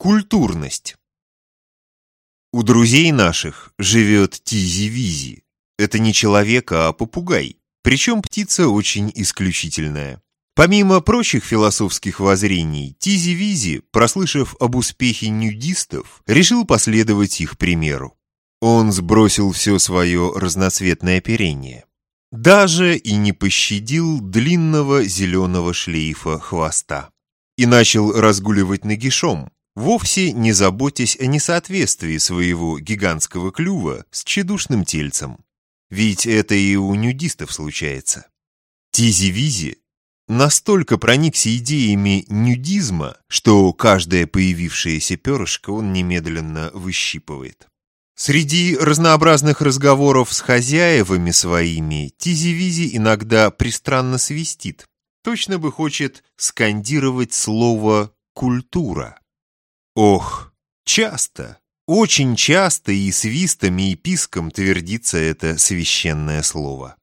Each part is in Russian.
Культурность. У друзей наших живет Тизи-Визи. Это не человек, а попугай. Причем птица очень исключительная. Помимо прочих философских воззрений, Тизи-Визи, прослышав об успехе нюдистов, решил последовать их примеру. Он сбросил все свое разноцветное оперение. Даже и не пощадил длинного зеленого шлейфа хвоста. И начал разгуливать нагишом, вовсе не заботясь о несоответствии своего гигантского клюва с тщедушным тельцем. Ведь это и у нюдистов случается. Тизи-Визи настолько проникся идеями нюдизма, что каждое появившееся перышко он немедленно выщипывает. Среди разнообразных разговоров с хозяевами своими Тизи-Визи иногда пристранно свистит. Точно бы хочет скандировать слово «культура». Ох, часто, очень часто и свистами и писком твердится это священное слово.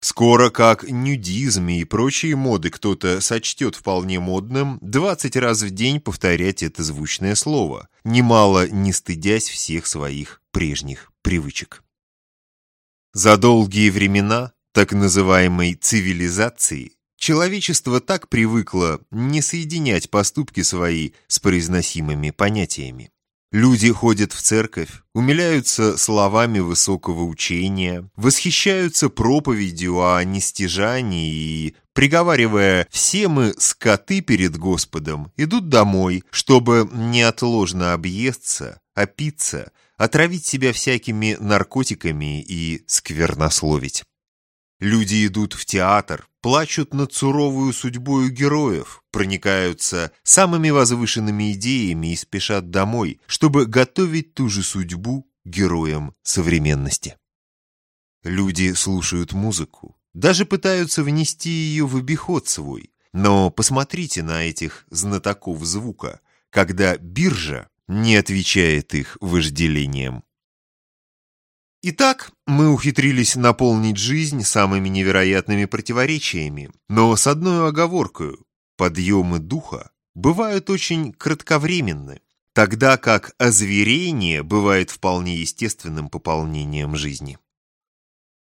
Скоро как нюдизм и прочие моды кто-то сочтет вполне модным 20 раз в день повторять это звучное слово, немало не стыдясь всех своих прежних привычек. За долгие времена так называемой цивилизации Человечество так привыкло не соединять поступки свои с произносимыми понятиями. Люди ходят в церковь, умиляются словами высокого учения, восхищаются проповедью о нестяжании и, приговаривая «все мы скоты перед Господом», идут домой, чтобы неотложно объесться, опиться, отравить себя всякими наркотиками и сквернословить. Люди идут в театр, плачут над суровую судьбою героев, проникаются самыми возвышенными идеями и спешат домой, чтобы готовить ту же судьбу героям современности. Люди слушают музыку, даже пытаются внести ее в обиход свой, но посмотрите на этих знатоков звука, когда биржа не отвечает их вожделениям. Итак, мы ухитрились наполнить жизнь самыми невероятными противоречиями, но с одной оговоркой – подъемы духа бывают очень кратковременны, тогда как озверение бывает вполне естественным пополнением жизни.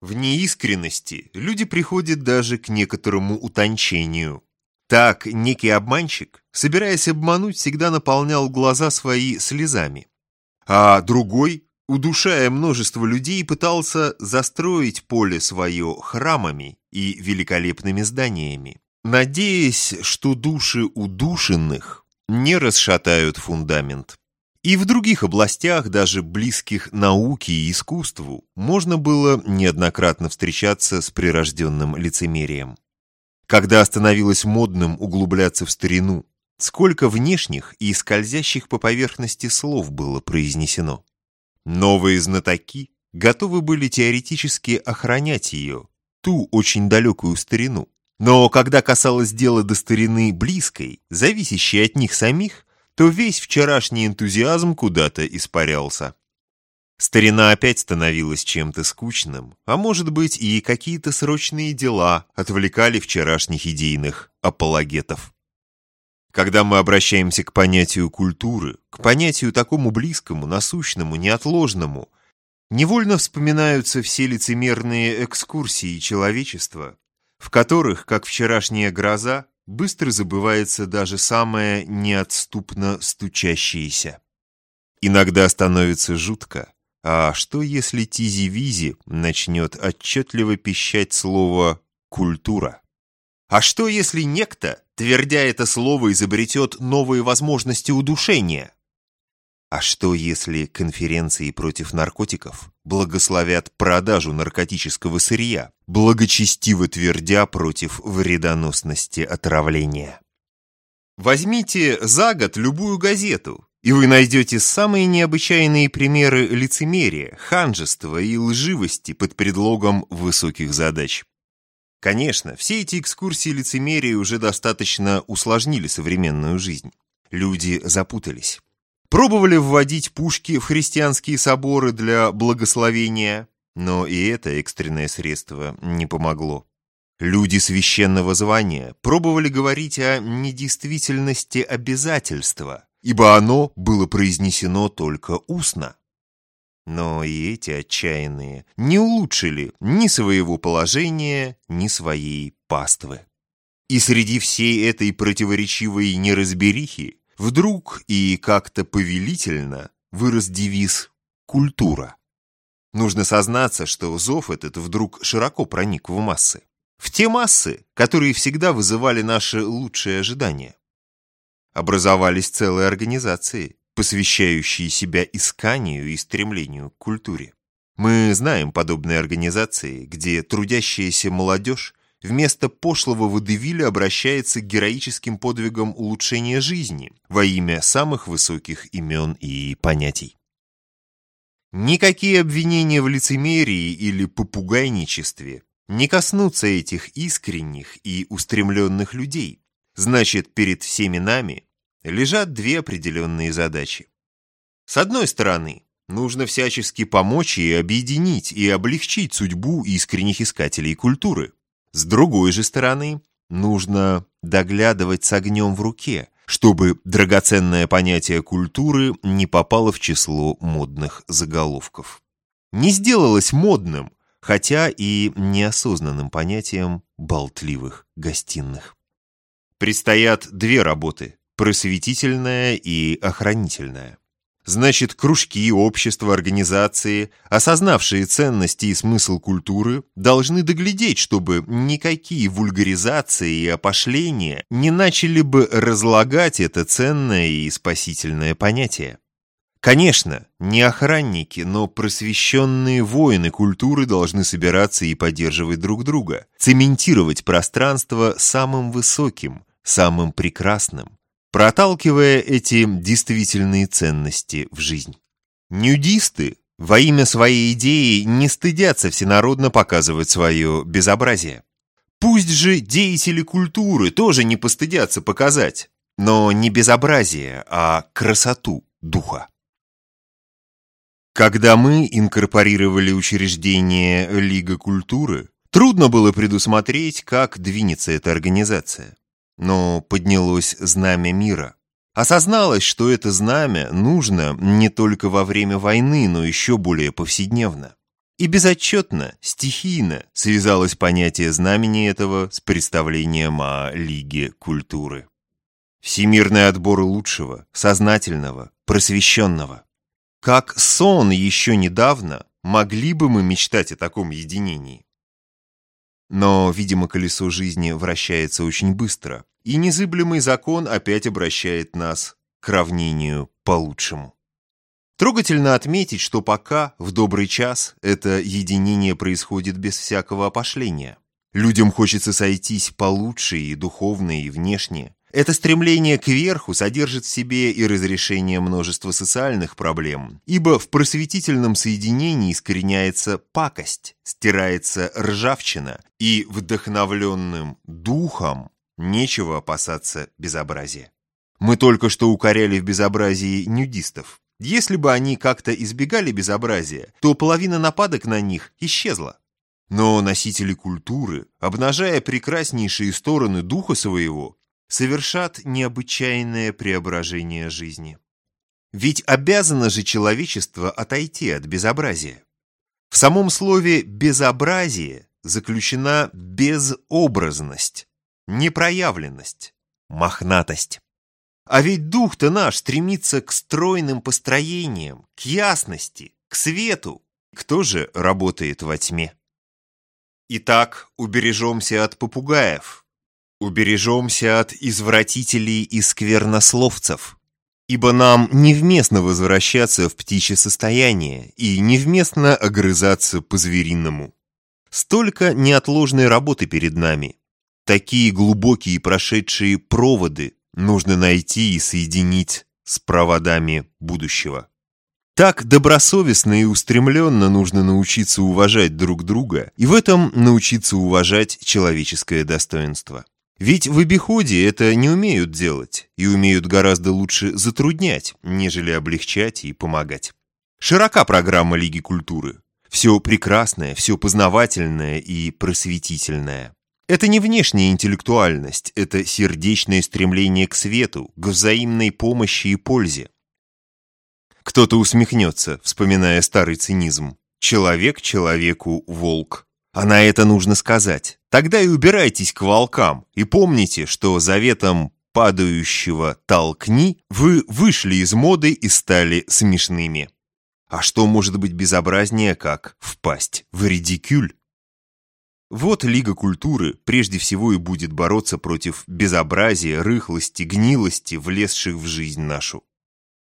В неискренности люди приходят даже к некоторому утончению. Так некий обманщик, собираясь обмануть, всегда наполнял глаза свои слезами, а другой удушая множество людей, пытался застроить поле свое храмами и великолепными зданиями, надеясь, что души удушенных не расшатают фундамент. И в других областях, даже близких науке и искусству, можно было неоднократно встречаться с прирожденным лицемерием. Когда становилось модным углубляться в старину, сколько внешних и скользящих по поверхности слов было произнесено. Новые знатоки готовы были теоретически охранять ее, ту очень далекую старину. Но когда касалось дела до старины близкой, зависящей от них самих, то весь вчерашний энтузиазм куда-то испарялся. Старина опять становилась чем-то скучным, а может быть и какие-то срочные дела отвлекали вчерашних идейных апологетов. Когда мы обращаемся к понятию культуры, к понятию такому близкому, насущному, неотложному, невольно вспоминаются все лицемерные экскурсии человечества, в которых, как вчерашняя гроза, быстро забывается даже самое неотступно стучащееся. Иногда становится жутко. А что, если Тизи-Визи начнет отчетливо пищать слово «культура»? А что, если некто, твердя это слово, изобретет новые возможности удушения? А что, если конференции против наркотиков благословят продажу наркотического сырья, благочестиво твердя против вредоносности отравления? Возьмите за год любую газету, и вы найдете самые необычайные примеры лицемерия, ханжества и лживости под предлогом высоких задач. Конечно, все эти экскурсии лицемерия уже достаточно усложнили современную жизнь. Люди запутались. Пробовали вводить пушки в христианские соборы для благословения, но и это экстренное средство не помогло. Люди священного звания пробовали говорить о недействительности обязательства, ибо оно было произнесено только устно. Но и эти отчаянные не улучшили ни своего положения, ни своей паствы. И среди всей этой противоречивой неразберихи вдруг и как-то повелительно вырос девиз «Культура». Нужно сознаться, что зов этот вдруг широко проник в массы. В те массы, которые всегда вызывали наши лучшие ожидания. Образовались целые организации, посвящающие себя исканию и стремлению к культуре. Мы знаем подобные организации, где трудящаяся молодежь вместо пошлого водевиля обращается к героическим подвигам улучшения жизни во имя самых высоких имен и понятий. Никакие обвинения в лицемерии или попугайничестве не коснутся этих искренних и устремленных людей. Значит, перед всеми нами лежат две определенные задачи. С одной стороны, нужно всячески помочь и объединить и облегчить судьбу искренних искателей культуры. С другой же стороны, нужно доглядывать с огнем в руке, чтобы драгоценное понятие культуры не попало в число модных заголовков. Не сделалось модным, хотя и неосознанным понятием болтливых гостиных. Предстоят две работы – просветительная и охранительная. Значит, кружки, общества, организации, осознавшие ценности и смысл культуры, должны доглядеть, чтобы никакие вульгаризации и опошления не начали бы разлагать это ценное и спасительное понятие. Конечно, не охранники, но просвещенные воины культуры должны собираться и поддерживать друг друга, цементировать пространство самым высоким, самым прекрасным, проталкивая эти действительные ценности в жизнь. Нюдисты во имя своей идеи не стыдятся всенародно показывать свое безобразие. Пусть же деятели культуры тоже не постыдятся показать, но не безобразие, а красоту духа. Когда мы инкорпорировали учреждение Лига культуры, трудно было предусмотреть, как двинется эта организация. Но поднялось знамя мира. Осозналось, что это знамя нужно не только во время войны, но еще более повседневно. И безотчетно, стихийно связалось понятие знамени этого с представлением о Лиге культуры. Всемирный отбор лучшего, сознательного, просвещенного. Как сон еще недавно могли бы мы мечтать о таком единении. Но, видимо, колесо жизни вращается очень быстро, и незыблемый закон опять обращает нас к равнению по лучшему. Трогательно отметить, что пока, в добрый час, это единение происходит без всякого опошления. Людям хочется сойтись получше и духовно, и внешне, это стремление к верху содержит в себе и разрешение множества социальных проблем, ибо в просветительном соединении искореняется пакость, стирается ржавчина, и вдохновленным духом нечего опасаться безобразия. Мы только что укоряли в безобразии нюдистов. Если бы они как-то избегали безобразия, то половина нападок на них исчезла. Но носители культуры, обнажая прекраснейшие стороны духа своего, совершат необычайное преображение жизни. Ведь обязано же человечество отойти от безобразия. В самом слове «безобразие» заключена безобразность, непроявленность, мохнатость. А ведь дух-то наш стремится к стройным построениям, к ясности, к свету. Кто же работает во тьме? Итак, убережемся от попугаев, Убережемся от извратителей и сквернословцев, ибо нам невместно возвращаться в птичье состояние и невместно огрызаться по-звериному. Столько неотложной работы перед нами. Такие глубокие прошедшие проводы нужно найти и соединить с проводами будущего. Так добросовестно и устремленно нужно научиться уважать друг друга и в этом научиться уважать человеческое достоинство. Ведь в обиходе это не умеют делать и умеют гораздо лучше затруднять, нежели облегчать и помогать. Широка программа Лиги культуры. Все прекрасное, все познавательное и просветительное. Это не внешняя интеллектуальность, это сердечное стремление к свету, к взаимной помощи и пользе. Кто-то усмехнется, вспоминая старый цинизм. Человек человеку волк. А на это нужно сказать. Тогда и убирайтесь к волкам. И помните, что заветом падающего «толкни» вы вышли из моды и стали смешными. А что может быть безобразнее, как впасть в редикюль? Вот Лига культуры прежде всего и будет бороться против безобразия, рыхлости, гнилости, влезших в жизнь нашу.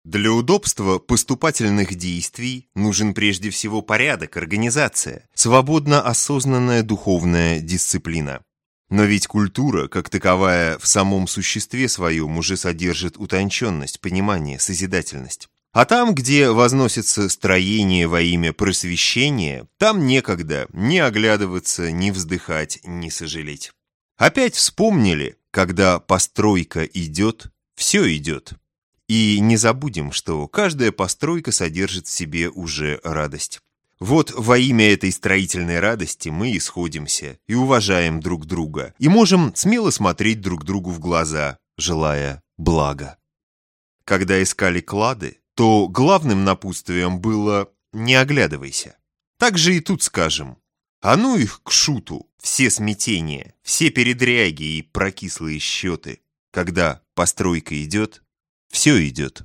Для удобства поступательных действий нужен прежде всего порядок, организация, свободно осознанная духовная дисциплина. Но ведь культура, как таковая, в самом существе своем уже содержит утонченность, понимание, созидательность. А там, где возносится строение во имя просвещения, там некогда ни оглядываться, ни вздыхать, ни сожалеть. Опять вспомнили, когда постройка идет, все идет. И не забудем, что каждая постройка содержит в себе уже радость. Вот во имя этой строительной радости мы исходимся и уважаем друг друга, и можем смело смотреть друг другу в глаза, желая блага. Когда искали клады, то главным напутствием было «не оглядывайся». Так же и тут скажем «а ну их к шуту, все смятения, все передряги и прокислые счеты». Когда постройка идет, все идет.